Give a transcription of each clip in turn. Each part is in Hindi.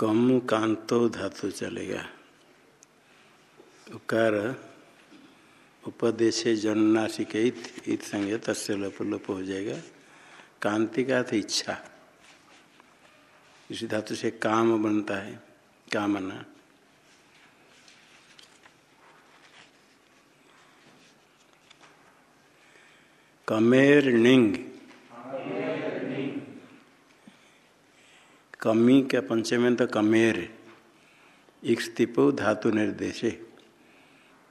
कम कांतो धातु चलेगा। उकार उपदेश जन्नाशिक इत तस्य लोप लोप हो जाएगा। कांति का अर्थ इच्छा। इसी धातु से काम बनता है, कामना। कमेर निंग। कमी का पंचमें तो कमेर इक्तिपो धातु निर्देशे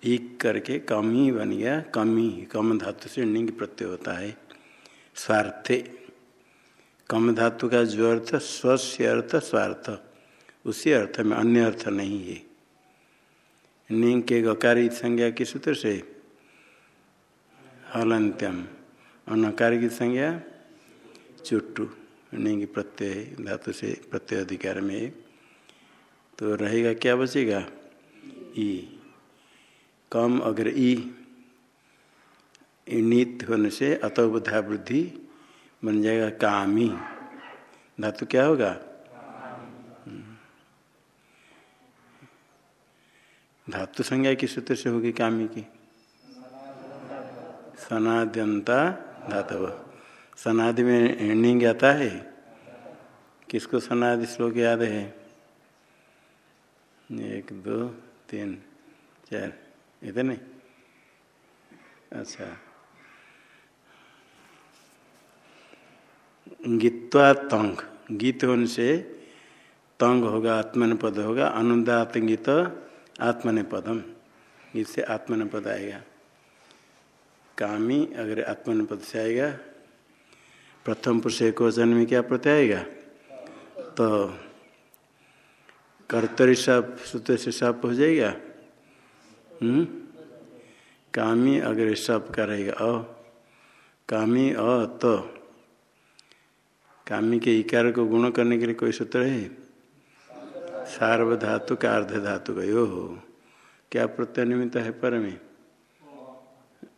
इक करके कमी बन गया, कमी। कम धातु से निंग प्रत्यय होता है। स्वार्थे। कम धातु का जो अर्थ, स्वस्य अर्थ, स्वार्थ। उसी अर्थ में अन्य अर्थ नहीं है। निंग के गकारी संज्ञा किस सूत्र से हलंत्यम। अनकार की संज्ञा चुट्टू। निंग प्रत्यय, धातु से प्रत्यय अधिकार में तो रहेगा, क्या बचेगा? ई। कम अगर ई। नित होने से अतोबुधा वृद्धि बन जाएगा कामी। धातु क्या होगा? धातु संज्ञा किस सूत्र से होगी कामी की? सनाद्यंता धातव। सनादि में निंग आता है। किसको सनादि श्लोक याद है? एक, दो, तीन, चार। इतने? अच्छा। गीतवा तंग। गीत होने से तंग होगा आत्मन पद होगा। अनुदात गीत आत्मन पदम गीत से आत्मन पद आएगा। कामी अगर आत्मन पद से आएगा प्रथम पुरुष एक वचन में क्या प्रत्यय आएगा? तो कर्तरी साप सूत्र से साप हो जाएगा। हम्म? कामी अगर सब का रहेगा अ कामी अ तो। कामी के इकार को गुण करने के लिए कोई सूत्र है? सार्वधातु का अर्ध धातु का। यो हो क्या प्रत्यय निमित्त है पर में?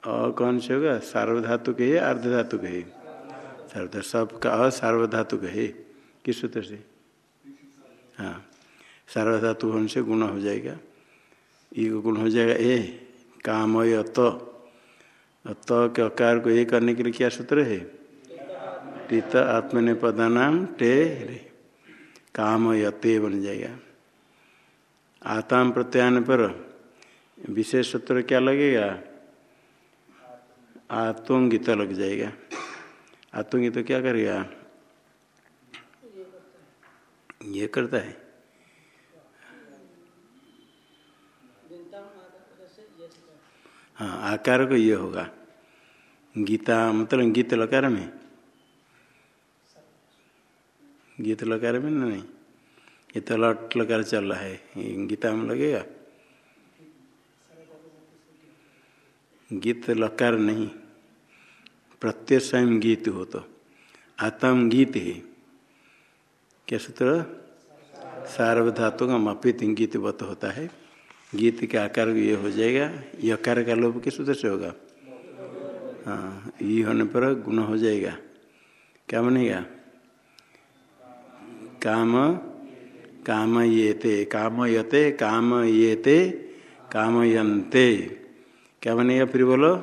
अ कौन से होगा? सार्वधातु के अर्ध धातु के? है सब का अ, सार्वधातु है, किस सूत्र से? हाँ सार्वधातु होने से गुण हो जाएगा। ई गुण हो जाएगा ए, काम तो त के अकार को ये करने के लिए क्या सूत्र है? टीत आत्मने पदानाम टे रे। काम यते बन जाएगा। आताम प्रत्यान पर विशेष सूत्र क्या लगेगा? आतोंगित लग जाएगा। आतोंगित तो क्या करेगा ये करता है। हाँ आकार को ये होगा। गीता मतलब गीत लकार में? गीत लकार में ना नहीं? ये तो लट लकार चल रहा है। गीता में लगेगा? गीत लकार नहीं। प्रत्यय स्वयं गीत हो. तो आत्म गीत है क्या सूत्र? सार्वधातु का मपित गीत बत होता है। गीत के आकार ये हो जाएगा। ये आकार का लोभ किस सूत्र से होगा? हाँ ये होने पर गुण हो जाएगा। क्या बनेगा? काम काम ये ते काम यते काम ये ते काम यंते क्या बनेगा फिर बोलो?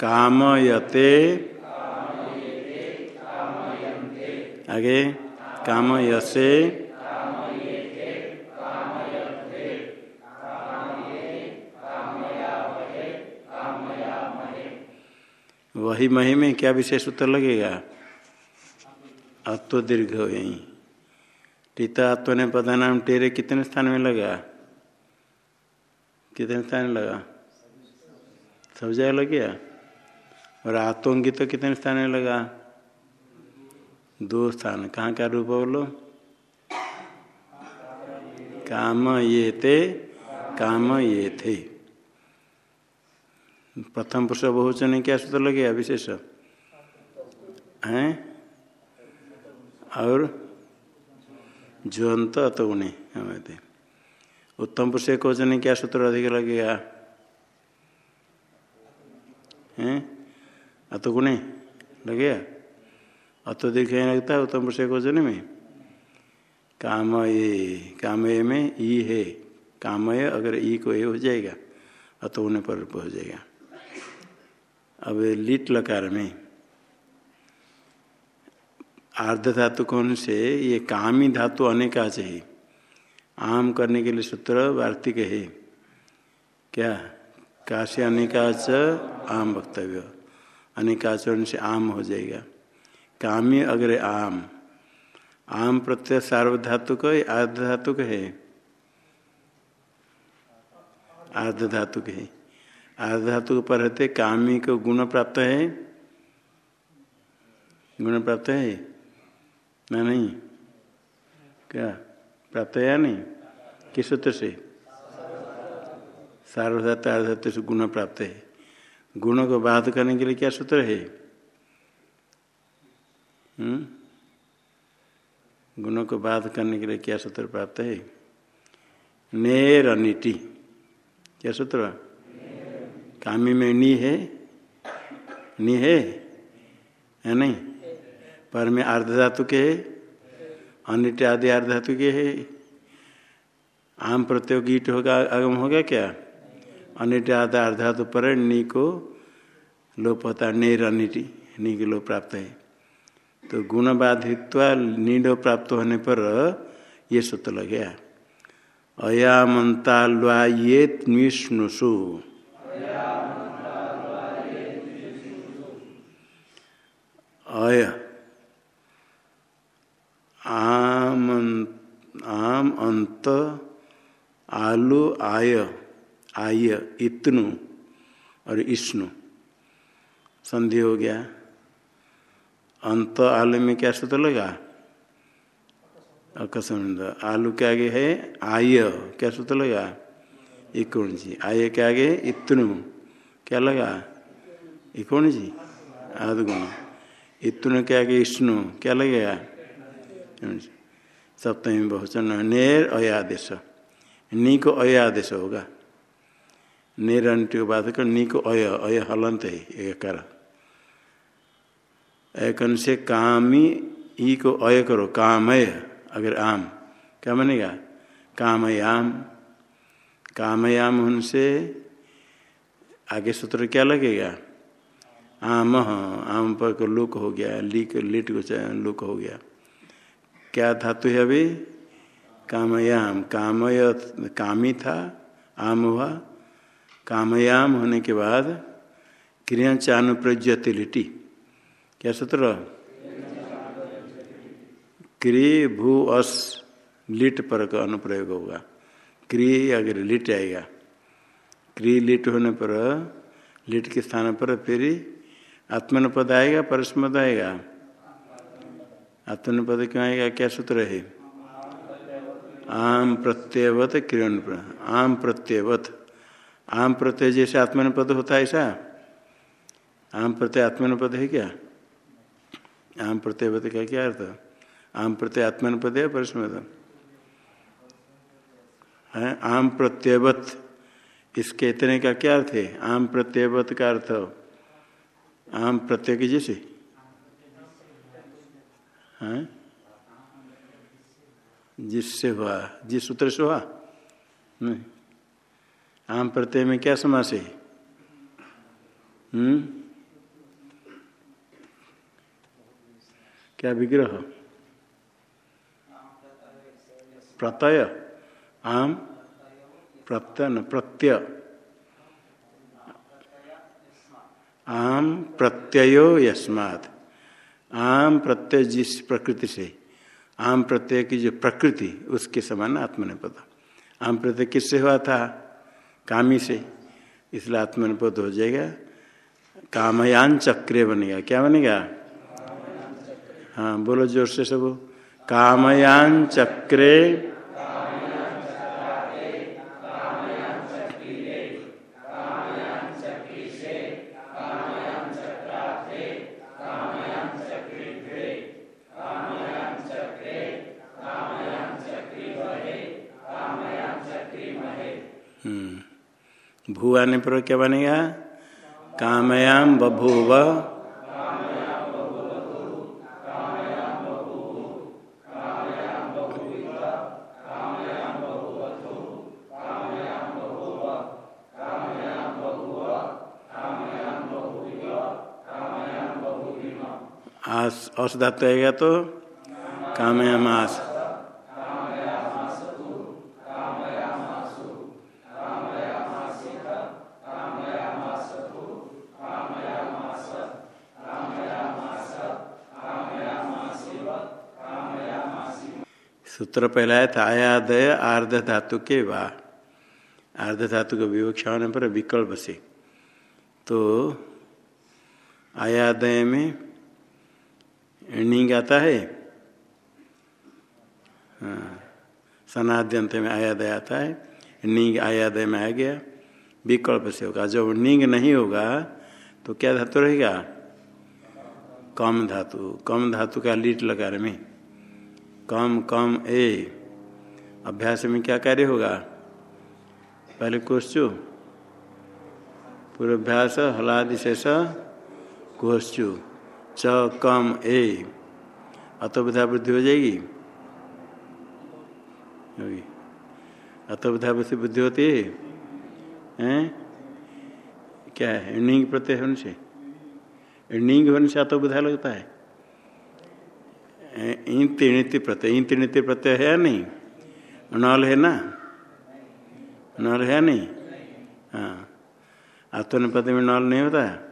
काम आगे, काम यसे वही मही में क्या विशेष उत्तर लगेगा? अत्व दीर्घ यही। टीता आत्व ने पदा नाम टेरे कितने स्थान में लगा? कितने स्थान में लगा? सब जगह लग गया? और आत्मंगी तो कितने स्थान में लगा? दो स्थान कहाँ का रूप बोलो काम ये थे, काम ये थे। प्रथम पुरुष बहुवचन क्या सूत्र लगे? विशेष हैं? और ज्वंत अत गुणे हमें थे उत्तम पुरुष एक वचन क्या सूत्र अधिक लगेगा हैं? अत गुणे लगेगा अतो दीर्घ लगता है उत्तम पुरुष एक वचन में कामये, कामय में ई है। कामय अगर ई को ए हो जाएगा अतो होने पर रूप हो जाएगा। अब लिट लकार में आर्ध धातु कौन से, ये कामी धातु अनेका चाहिए आम करने के लिए सूत्र वार्तिक है। क्या? काशी अनेकाच आम वक्तव्य। अनेकाचरण से आम हो जाएगा। कामी अगर आम। आम प्रत्यय सार्वधातुक आर्ध धातुक है। आर्ध धातुक है। आर्ध धातु पर रहते कामी को गुण प्राप्त है। गुण प्राप्त है? ना नहीं? क्या? प्राप्त है या नहीं? किस सूत्र से? सार्वधातु आर्धातु से गुण प्राप्त है। गुणों को बाध करने के लिए क्या सूत्र है? गुणों को बाध करने के लिए क्या सूत्र प्राप्त है? नेर अनिटी क्या सूत्र? कामी में नी है? नी है? है नहीं? पर में अर्ध धातु के है? अनिट आदि अर्ध धातु के है? आम प्रत्यय ईट होगा, आगम होगा क्या? अनिट आदि अर्ध धातु पर नी को लोप होता नेर अनिटी नी के लोप प्राप्त है। तो गुण बाधित्वा नीड प्राप्त होने पर ये सूत्र लग गया। अयामंताल्वायेत विष्णुषु अय। आम आम अंत आलू आय। आय, इतनु और इष्णु। संधि हो गया। अंत आलू में क्या सूत्र लगा? अकस्मिंद आलू के आगे है आय, क्या सूत्र लगा? इकोण जी आय के आगे इतनु क्या लगा? इकोण जी आदगुण। इतनु के आगे विष्णु क्या लगेगा सप्तमी बहुचन, नेर अयादेश। नी को अयादेश होगा। नेर अंटी को कर नी को अय अय हलंत है एक कर एकन से कामी ई को अय करो, कामय, अगर आम। क्या बनेगा? कामयाम। कामयाम उनसे आगे सूत्र क्या लगेगा? आम आम पर को लुक हो गया, लीक, लिट को लुक हो गया। क्या धातु है अभी? कामयाम। कामय, कामी था, आम हुआ। कामयाम होने के बाद क्रियांचानुप्रज्यति लिटी क्या सूत्र? क्री भू अस लिट पर का अनुप्रयोग होगा। क्री अगर लिट आएगा, क्री लिट होने पर, लिट के स्थान पर फिर आत्मन पद आएगा, परस्मद आएगा। आत्मन पद क्यों आएगा? क्या सूत्र है? आम प्रत्ययवत क्रियन आम प्रत्ययवत आम प्रत्यय जैसे आत्मन पद होता है ऐसा? आम प्रत्यय आत्मन पद है क्या? आम प्रत्ययवत का क्या अर्थ आम प्रत्यय आत्मन पद है परस्मद है? आम प्रत्ययवत, इसके इतने का क्या अर्थ है? आम प्रत्ययवत का अर्थ आम प्रत्यय की जैसे? है? जिससे हुआ, जिस सूत्र से हुआ? नहीं। आम प्रत्यय में क्या समास है? हम्म? क्या विग्रह? प्रत्यय। आम प्रत्यय न प्रत्यय। आम प्रत्ययो यस्मात्। आम प्रत्यय जिस प्रकृति से, आम प्रत्यय की जो प्रकृति, उसके समान आत्मनिपद आम प्रत्यय किससे हुआ था? कामी से। इसलिए आत्मनिपद हो जाएगा। कामयान चक्रे बनेगा। क्या बनेगा? हाँ बोलो ज़ोर से सब। कामयान चक्रे। भू आने पर क्या बनेगा? कामयाम बभूव। आस अस धातु आएगा तो कामयामास सूत्र पहला है था आयादय आर्ध धातु के वा। आर्ध धातु का विवक्षा होने पर विकल्प से। तो आयादय में नींग आता है? हाँ सनाद्यंत में आयादय आता है नींग आयादय में आ गया, विकल्प से होगा। जब नींग नहीं होगा तो क्या धातु रहेगा? कम धातु। कम धातु का लीट लगा रहे में। कम कम, ए। अभ्यास में क्या कार्य होगा? पहले कोश्चु पूर्वाभ्यास, हलादि शेष कोश्चु च कम ए। अतोविधा वृद्धि हो जाएगी? अतोविधा वृद्धि बुद्धि होती है? हैं? क्या है? नींग प्रत्यय होने से? नींग होने से अतोविधा लगता है। इन त्रिणिति प्रत्यय, इन त्रिणिति प्रत्यय है या नहीं? नल है ना? नल है नहीं? हाँ। आत्मनिपद में नल नहीं होता? है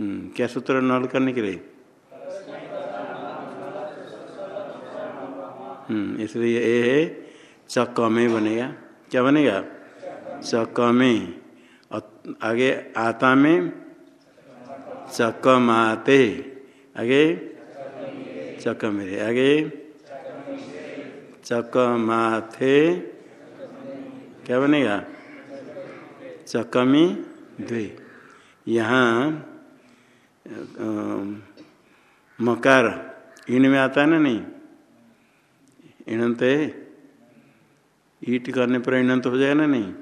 क्या सूत्र नल करने के लिए? हम्म इसलिए ये है चक में बनेगा। क्या बनेगा? चक में आगे आता में चकमाते। आगे चक मेरे आगे चक माथे क्या बनेगा? चकमी द्वे यहाँ मकार। इन में आता है ना नहीं? इणंत है ईट करने पर इणंत हो जाएगा ना नहीं?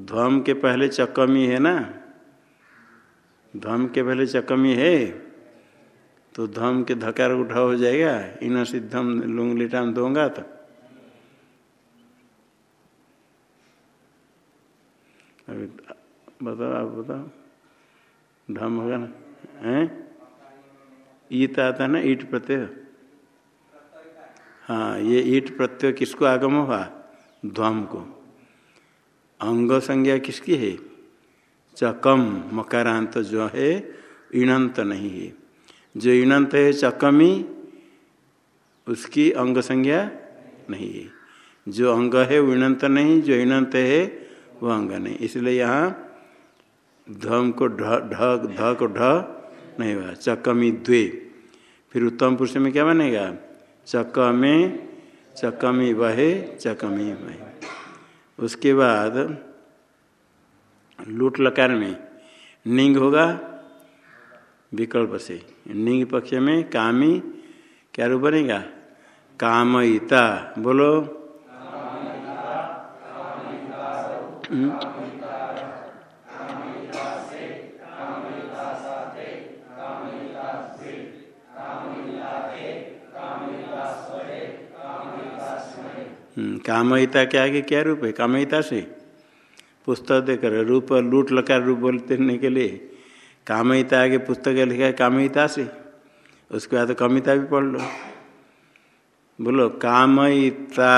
ध्वम के पहले चकमी है ना? धम के पहले चकमी है तो धम के धकार उठा हो जाएगा। इन सिद्धम लुंग लिटाम दूँगा तो अभी बताओ, आप बताओ। धम होगा ना? है? ईट आता है ना, ईट प्रत्यय? हाँ ये ईट प्रत्यय किसको आगम हुआ? ध्वम को। अंग संज्ञा किसकी है? चकम, मकारांत जो है, इणंत नहीं है। जो इणंत है, चकमी, उसकी अंग संज्ञा नहीं है। जो अंग है, वो इणंत नहीं, जो इणंत है, वो अंग नहीं। इसलिए यहाँ धम को ढ ढ को ढ नहीं हुआ चकमी द्वे। फिर उत्तम पुरुष में क्या बनेगा? चकमे चकमी वहे चकमी वहे उसके बाद लूट लकार में निंग होगा विकल्प से। निंग पक्ष में कामी क्या रूप बनेगा? कामयिता। बोलो। कामयिता के आगे क्या रूप है? कामयिता से। पुस्तक देकर रूप लूट, लकार रूप बोलते के लिए कामिता आगे पुस्तक लिखा है कामिता से। उसके बाद कमिता भी पढ़ लो। बोलो कामिता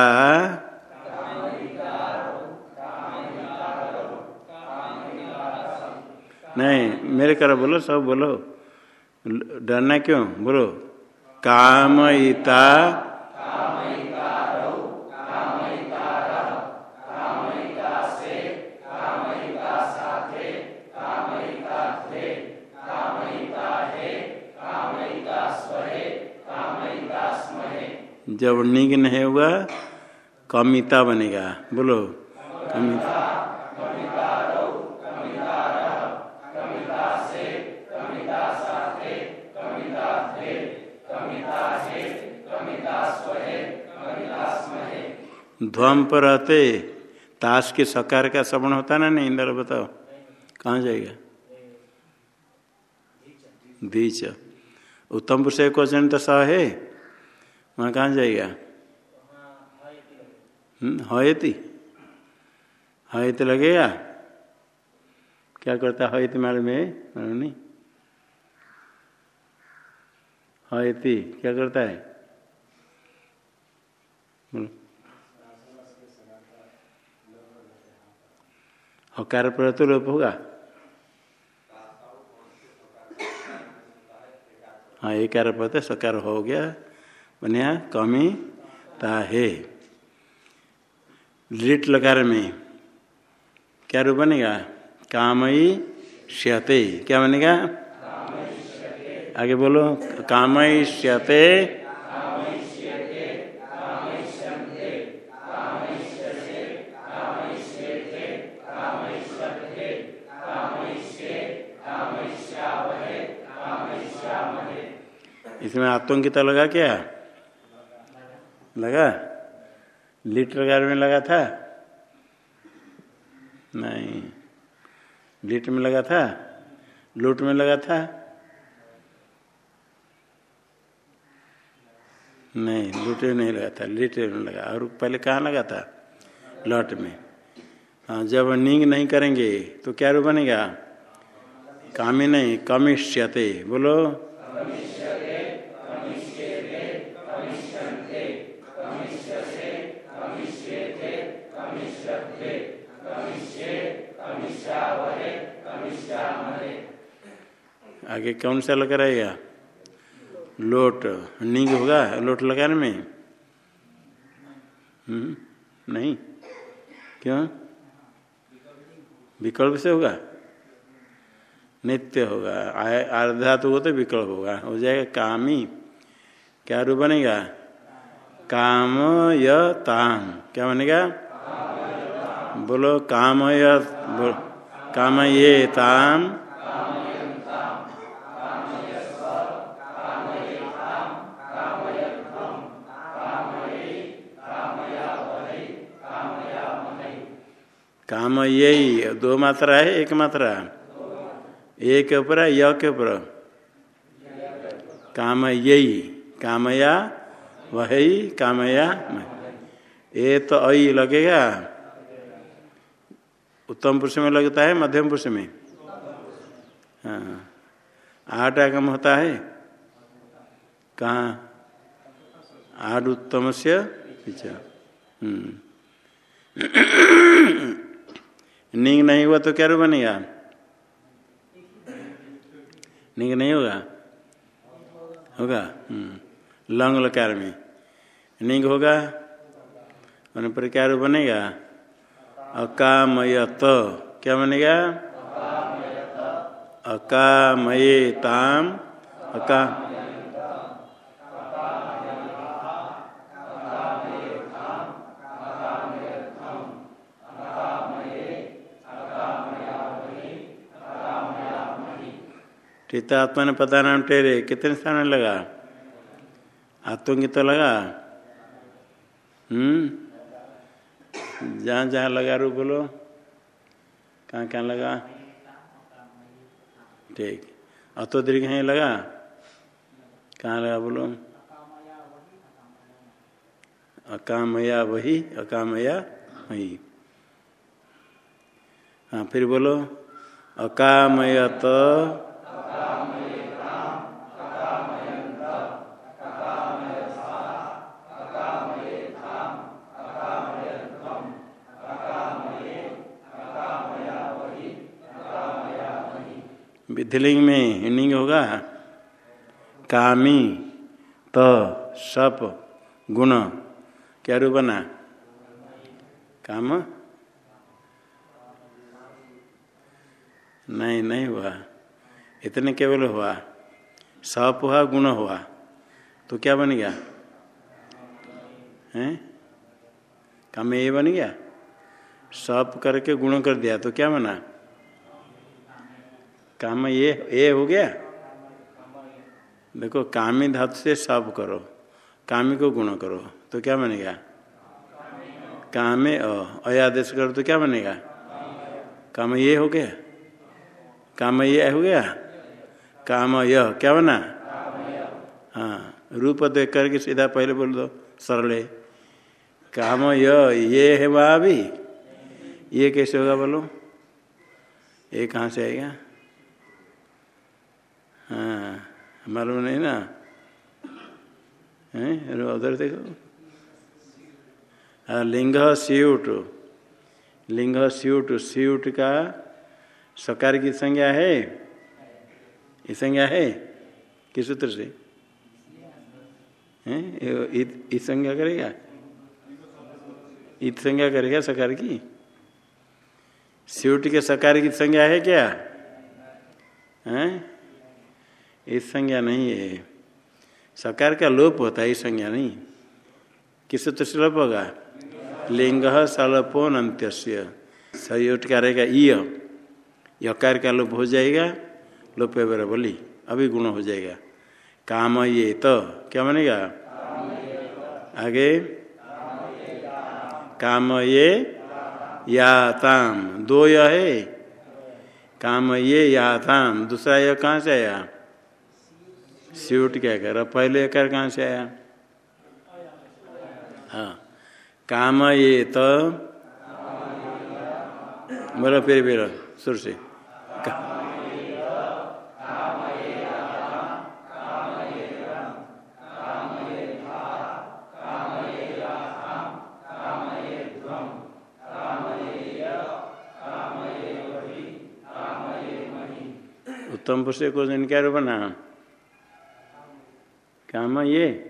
नहीं, मेरे कर, बोलो, सब बोलो। डरना क्यों? बोलो कामिता जब निग्न है हुआ, कमिता बनेगा। बोलो, कमिता। ध्वम पर रहते ताश के सकार का श्रवण होता ना नहीं? इंद्र बताओ, कहाँ जाएगा? दीच उत्तम पुरुष क्वेश्चन तो स है वहाँ कहाँ जाएगा? हयती हयत लगेगा? क्या करता है इति मालूम है मालूम नहीं। हाँ क्या करता है? हकार पर तो लोप होगा। हाँ एक पर सकार हो गया। बनिया कमी ता है लिट लकार में। क्या रूप बनेगा? कामयी श्यते। क्या बनेगा? आगे बोलो। कामयी श्यते। इसमें आतंकिता लगा क्या? लगा? लीटर गार में लगा था? नहीं। लीट में लगा था? लूट में लगा था? नहीं लूट में नहीं लगा था लीट में लगा। और पहले कहाँ लगा था? लॉट में। हाँ जब नींग नहीं करेंगे तो क्या रूप बनेगा? कामी नहीं, कमिष्यते। बोलो। आगे कौन सा लगा रहेगा लोट। नींग होगा? लोट लगाने में? हम्म नहीं। क्यों? विकल्प से होगा? नित्य होगा। आर्धा तो वो तो विकल्प होगा। हो जाएगा कामी। क्या रूप बनेगा? काम य ताम। क्या बनेगा? बोलो, काम य काम ये ताम। काम यही, दो मात्रा है, एक मात्रा। एक के ऊपर य के ऊपर काम यही कामया वही कामया ये तो अई लगेगा। उत्तम पुरुष में लगता है, मध्यम पुरुष में। हाँ। आठ आगम होता है। कहाँ? आठ उत्तम से पीछे। हम्म। नींग नहीं हुआ तो क्या रू बनेगा? नींग नहीं होगा? होगा। हम्म। लंग लकार में नींग होगा? होने पर क्या रू बनेगा? अकामयत। क्या बनेगा? अकामये ताम अका चित्तात्मा ने पता नाम टेरे कितने स्थान लगा आत्म तो लगा हम्म जहाँ जहाँ लगा रू बोलो कहाँ कहाँ लगा ठीक अतो दीर्घ है लगा कहाँ लगा बोलो अकामया वही अकामया वही हाँ फिर बोलो अकामयत विधिलिंग में इनिंग होगा। कामी, त, सप, गुण। क्या रू बना? काम? नहीं नहीं हुआ। इतने केवल हुआ। सप हुआ, गुण हुआ। तो क्या बन गया? हैं? काम ये बन गया? सप करके गुण कर दिया तो क्या बना? काम ये ये हो गया? देखो, कामी धातु से सब करो, कामी को गुण करो तो क्या बनेगा? कामे अयादेश करो तो क्या बनेगा? काम ये हो गया? काम ये हो गया? काम यह क्या बना? हाँ रूप देख करके सीधा पहले बोल दो, सरले। काम य, ये है वहाँ भी ये कैसे होगा बोलो? ये कहाँ से आएगा हाँ मालूम नहीं ना? है? उधर देखो। लिंग स्यूट। लिंग स्यूट। स्यूट का सकार की संज्ञा है? संज्ञा है? किस सूत्र से? हैं? संज्ञा करेगा? इत संज्ञा करेगा सकार की? स्यूट के सकार की संज्ञा है क्या? हैं? इस संज्ञा नहीं है। सकार का लोप होता है इस संज्ञा नहीं। किस सूत्र से लोप होगा? लिंग सलपोन अंत्य सयोट का ईय यकार का लोप हो जाएगा, लोप बोली। अभी गुण हो जाएगा। काम ये तो। क्या बनेगा? आगे। काम ये या ताम दो य है। काम ये याताम। दूसरा यह कहाँ से आया? स्यूट क्या कर पहले कर कहाँ से आया? हाँ। काम ये तो। बोलो फिर फिर सुर से। उत्तम पुरुष को क्या बना। काम ये।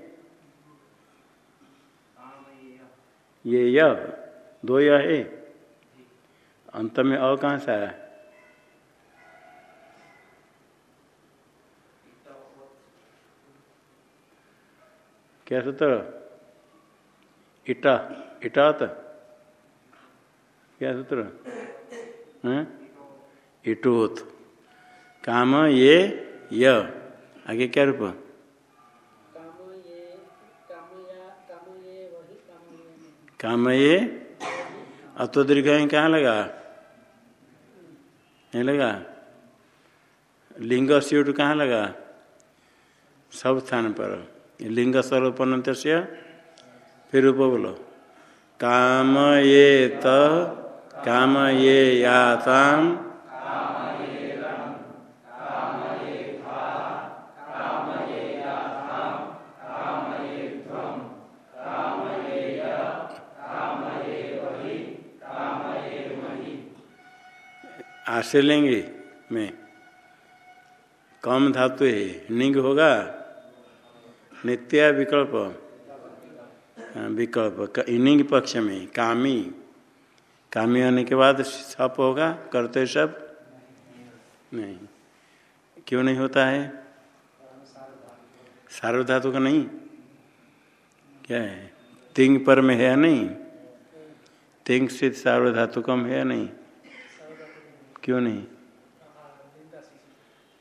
ये य दो य है। अंत में अ कहाँ से आया? क्या सूत्र? इटा, इटात। क्या सूत्र? इटोत। काम ये, य। आगे क्या रूप? काम ये? अतो दीर्घ कहाँ लगा? नहीं लगा? लिंग स्यूट कहाँ लगा? सब स्थान पर। लिंग सर्वपन फिर उप बोलो। काम ये त, काम ये याताम आश्रय में। कम धातु है निंग होगा। नित्य विकल्प। हाँ, विकल्प। निंग पक्ष में कामी। कामी होने के बाद सप होगा करते सब। नहीं। क्यों नहीं होता है? सार्वधातु का नहीं। क्या है? तिंग पर में है नहीं? तिंग स्थित सार्वधातु कम है नहीं? क्यों नहीं?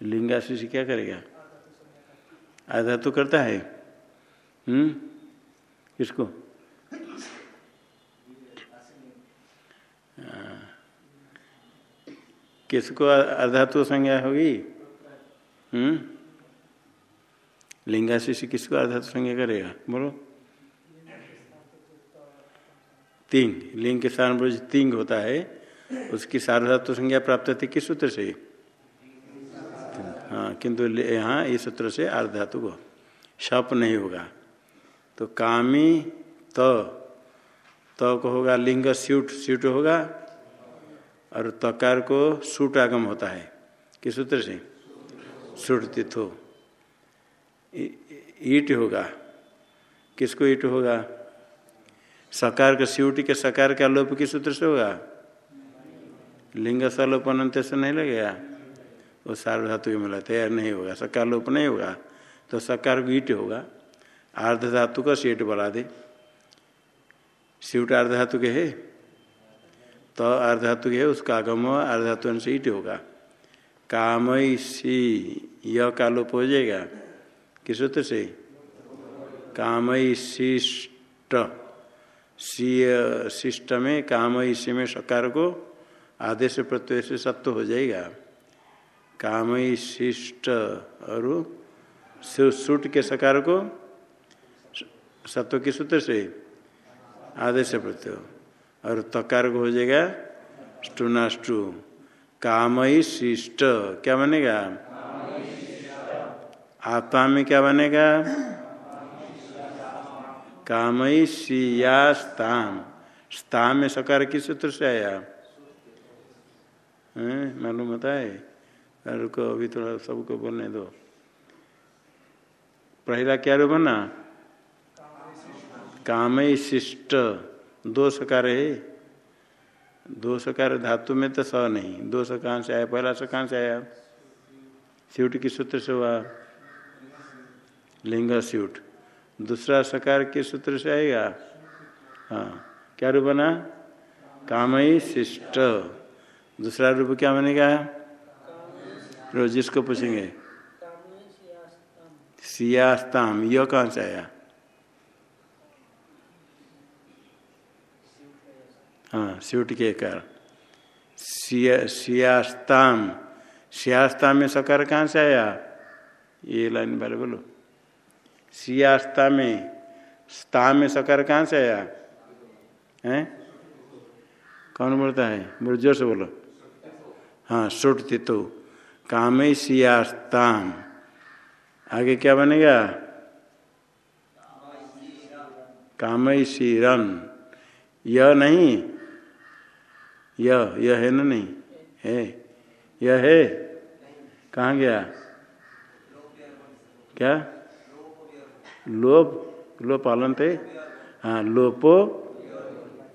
लिंगाशीष क्या करेगा? आधा तो करता है। हम्म? किसको? किसको अर्धातु संज्ञा होगी? हम्म? लिंगाशीष किसको अर्धातु संज्ञा करेगा? बोलो। तिंग लिंग के साथ तिंग होता है। उसकी सार्वधातु संज्ञा प्राप्त थी किस सूत्र से? हाँ किंतु यहाँ इस सूत्र से अर्धातु को शप नहीं होगा। तो कामी त तो, तो को होगा लिंग स्यूट स्यूट होगा और तकार को सूट आगम होता है। किस सूत्र से? सूट तिथो ईट होगा। किसको ईट होगा? सकार का स्यूट के सकार का लोप किस सूत्र से होगा? लिंग सलोपन से नहीं लगेगा। वो सार्वधातु मिला, तैयार नहीं होगा, सकार लोप नहीं होगा तो सकार ईट होगा। आर्ध धातु का सीट बढ़ा दे। सीट आर्ध धातु के है? तो अर्ध धातु के है, उसका आगम अर्ध धातु से ईट होगा। काम सी यह का लोप हो जाएगा। किस सूत्र से? काम शिष्ट सी शिष्ट में, काम इसी में सकार को आदेश प्रत्यय से सत्व हो जाएगा। काम शिष्ट और सुट के सकार को, सत्व के सूत्र से आदेश प्रत्यय। और तकार को हो जाएगा स्टूनाष्टु कामयी शिष्ट क्या बनेगा? आत्मा में क्या बनेगा? कामयी सियास्ताम स्ताम में सकार किस सूत्र से आया? मालूम होता है? रुको, अभी थोड़ा सबको बोलने दो। पहला क्या रू बना कामयी शिष्ट दो सकार है। दो सकार धातु में तो स नहीं। दो स कहाँ से आया, पहला स कहाँ से आया। स्यूट की सूत्र से हुआ। लिंग स्यूट। दूसरा सकार के सूत्र से आएगा। हाँ। क्या रूप बना कामयी शिष्ट दूसरा रूप क्या बनेगा? रोज जिसको पूछेंगे? सियास्ताम। यह कहाँ से आया? हाँ स्यूट के कर। सियास्ताम। सियास्ता में सकार कहाँ से आया? ये लाइन बारे बोलो। सियास्ता में। स्ता में सकार कहाँ से आया? हैं? कौन बोलता है? ज़ोर से बोलो। हाँ सुट तो। काम सियास्ताम। आगे क्या बनेगा? कामय रन यह नहीं? यह यह है ना नहीं? है। यह है? कहाँ गया? क्या? लोप लोप पालन थे? हाँ लोपो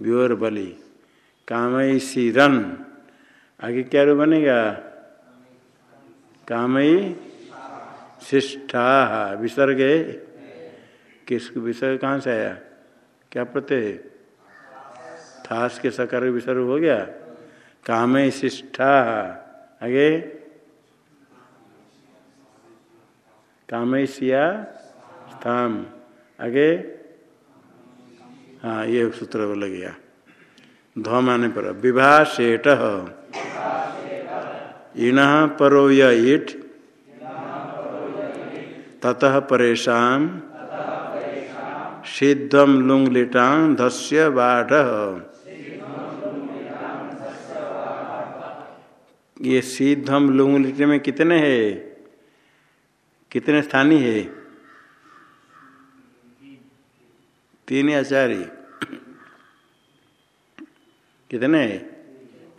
व्योर बलि। कामयी रन आगे क्या रूप बनेगा? कामयी शिष्ठा विसर्ग है? किस विसर्ग कहाँ से आया? क्या प्रत्यय थास के सकार विसर्ग हो गया? कामय शिष्ठा आगे? कामय सिया स्थाम। आगे? हाँ ये सूत्र लग गया। ध्वम आने पर। विवाह शेट इन परो यठ ततः परेशान सिद्धम लुंग लिटांग धस्य बाढ़ ये सिद्धम लुंग लिटे में कितने है? कितने स्थानीय है? तीन या चार कितने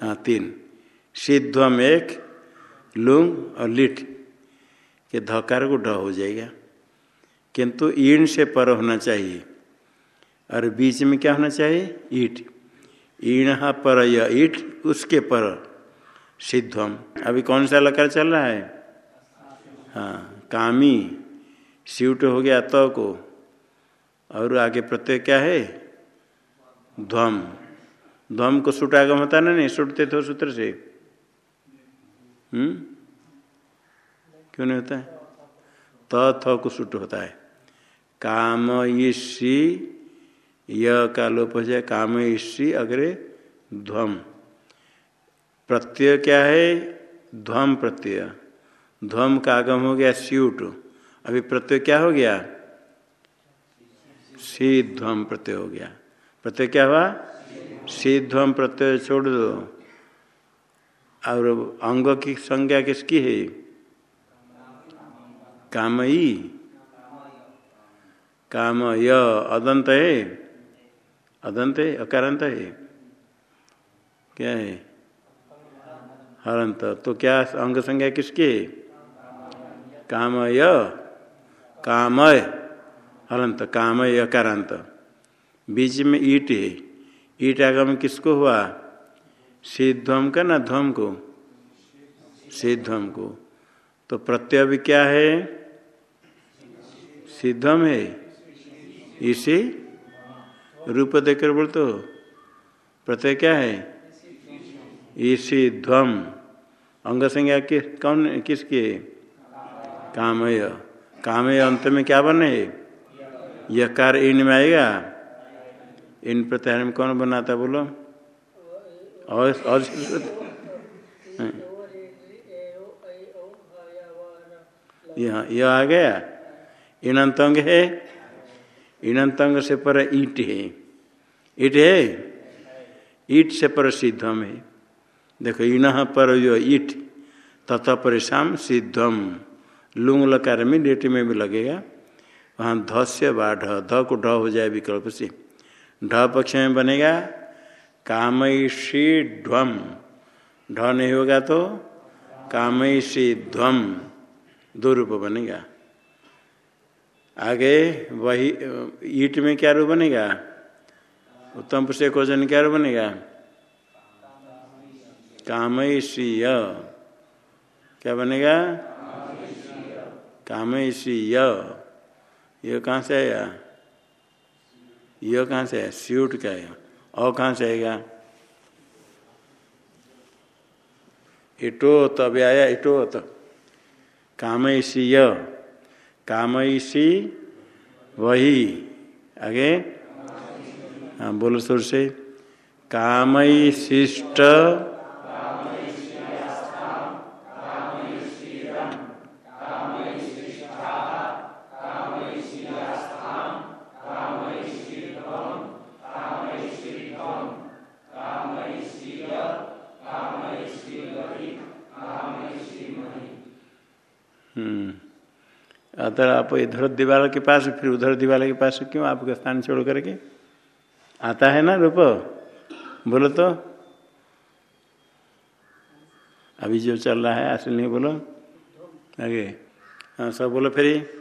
हाँ तीन। सिद्धम एक लुंग और लिट के धकार को ढ हो जाएगा। किंतु ईण से पर होना चाहिए। और बीच में क्या होना चाहिए? ईट। ईण पर या ईट, उसके पर सिद्धम अभी कौन सा लकार चल रहा है? हाँ कामी। स्यूट हो गया तो को। और आगे प्रत्यय क्या है? ध्वम। ध्वम को सुटागम होता ना, नहीं, सुटते थे सूत्र से। हम्म? क्यों नहीं होता है? त थ को सुट होता है काम ईशी य का लोप हो जाए, काम ईशी अग्रे ध्वम। प्रत्यय क्या है? ध्वम प्रत्यय। ध्वम का आगम हो गया स्यूट। अभी प्रत्यय क्या हो गया? सी ध्वम प्रत्यय हो गया। प्रत्यय क्या हुआ? सी ध्वम प्रत्यय छोड़ दो। और अंग की संज्ञा किसकी है? कामयी। काम य अदंत है। अदंत है, अकारांत है। क्या है? हरंत। तो क्या अंग संज्ञा किसकी है? कामय। कामय। हरंत, कामय, अकारांत। बीच में ईट है। ईट आगम किसको हुआ? सिद्धम का ना ध्वम को सिद्धम को तो प्रत्यय भी क्या है? सिद्धम है। इसे रूप देकर बोल तो प्रत्यय क्या है? इसी ध्वम अंग संज्ञा किस, कौन, किसके कामय। कामय अंत में क्या बने? यकार इन में आएगा। इन प्रत्यार में कौन बनाता बोलो? और यहाँ आ गया। इनंतंग है। इनंतंग से पर ईट है। ईट है? ईट से पर सिद्धम है। देखो इन पर यो ईट, तथा परिशाम सिद्धम। लुंग लकार में डेट में भी लगेगा। वहाँ धस्य बा ढ ध को ढ हो जाए विकल्प से। ढ पक्ष में बनेगा। कामयशी ध्वम। ढ नहीं होगा तो कामयशी ध्वम। दो रूप बनेगा। आगे वही, ईट में क्या रूप बनेगा? उत्तम पुरुष कोजन क्या रूप बनेगा? कामयशीय क्या बनेगा? कामयशीय ये कहाँ से आया? यह कहाँ से आया? स्यूट का है और कहाँ से आएगा? इटोत अभी आया इटोत कामयशीय कामयशी वही। आगे? हाँ बोलो सुर से। कामयशिष्ट अतः आप इधर दीवार के पास, फिर उधर दीवार के पास क्यों आपके स्थान छोड़ करके? आता है ना रूप? बोलो तो। अभी जो चल रहा है असल नहीं बोलो। आगे। हाँ सब बोलो फिर।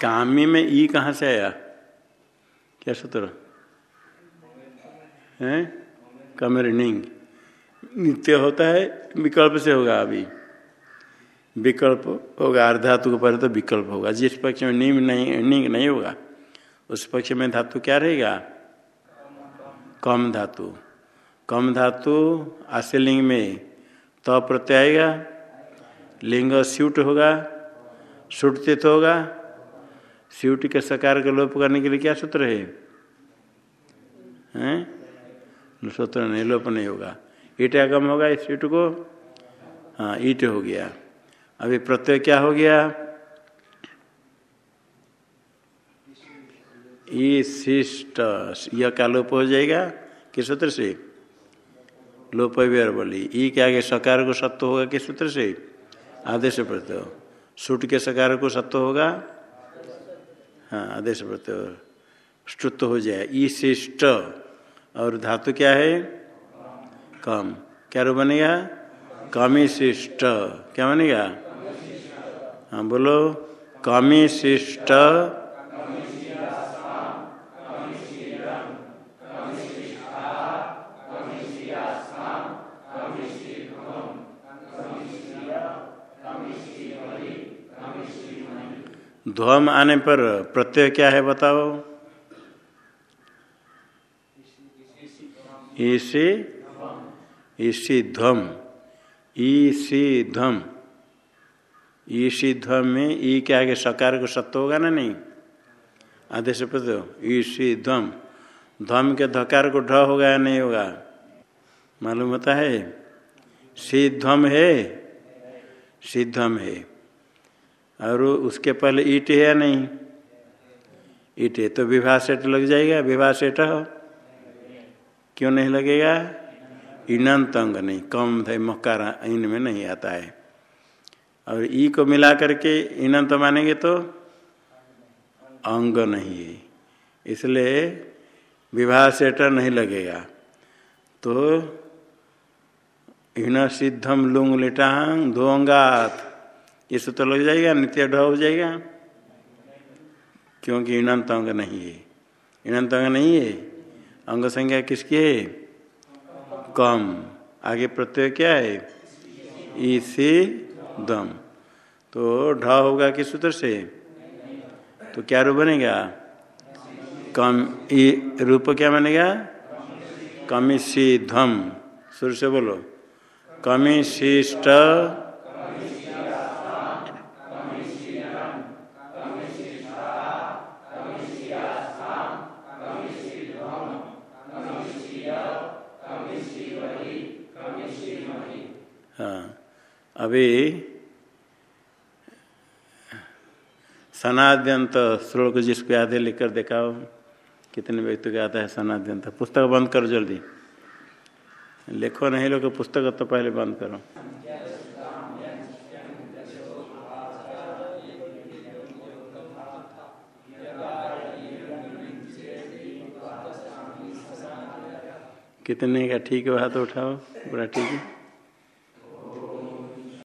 कामी में ई कहाँ से आया? क्या सूत्र? है? कमरिनिंग नित्य होता है, विकल्प से होगा अभी। विकल्प होगा, अर्धातु के पर तो विकल्प होगा। जिस पक्ष में नीम नहीं निंग नहीं होगा, उस पक्ष में धातु क्या रहेगा? कम धातु। कम धातु आशीलिंग में तो प्रत्यय आएगा, लिंग स्यूट होगा सुटतित होगा स्यूट के सकार का लोप करने के लिए क्या सूत्र है? हैं? सूत्र नहीं, लोप नहीं होगा। ईट कम होगा इस ईट को? हाँ ईट हो गया। अभी प्रत्यय क्या हो गया? ईशिष्ट यह का लोप हो जाएगा? किस सूत्र से? लोप बोली ई के आगे सकार को सत्य होगा किस सूत्र से? आदेश प्रत्यय। सूट के सकार को सत्य होगा? हाँ आदेश प्रत्यय स्तुत हो जाए। ई ईशिष्ट। और धातु क्या है? कम। क्या रू बनेगा? कमी शिष्ट क्या बनेगा? हाँ बोलो। कमी शिष्ट ध्वम आने पर प्रत्यय क्या है बताओ? ईसी ईसी ध्वम। ईसी ध्वम। ईसी ध्वम में ई के सकार को सत्य होगा ना नहीं? आदेश पद ईसी ध्वम। ध्वम के धकार को ढ होगा या नहीं होगा? मालूम होता है? सिद्धम है। सिद्धम है। और उसके पहले ईट है या नहीं? ईट है तो विवाह सेट लग जाएगा, विवाह सेट हो। क्यों नहीं लगेगा? इनंत अंग नहीं, कम थे मक्का इन में नहीं आता है। और ई को मिला करके इनंत मानेंगे तो अंग नहीं है। इसलिए विवाह सेट नहीं लगेगा। तो इन सिद्धम लुंग लिटांग धोंगात ये तो लग जाएगा, नित्य ढ हो जाएगा। क्योंकि इनंत अंग नहीं है। इनंत अंग नहीं है? अंग संज्ञा किसकी है? कम। आगे प्रत्यय क्या है? इसी दम। तो ढ होगा किस सूत्र से? तो क्या रूप बनेगा? कम। ई रूप क्या बनेगा? कमी सी धम सुर से बोलो। कमिशिष्ट हाँ अभी सनाद्यंत श्लोक जिसको है, लिखकर दिखाओ। कितने व्यक्ति को आता है सनाद्यंत? पुस्तक बंद करो जल्दी। लिखो, नहीं लोग पुस्तक तो पहले बंद करो। कितने का? ठीक है, हाथ उठाओ। पूरा ठीक है।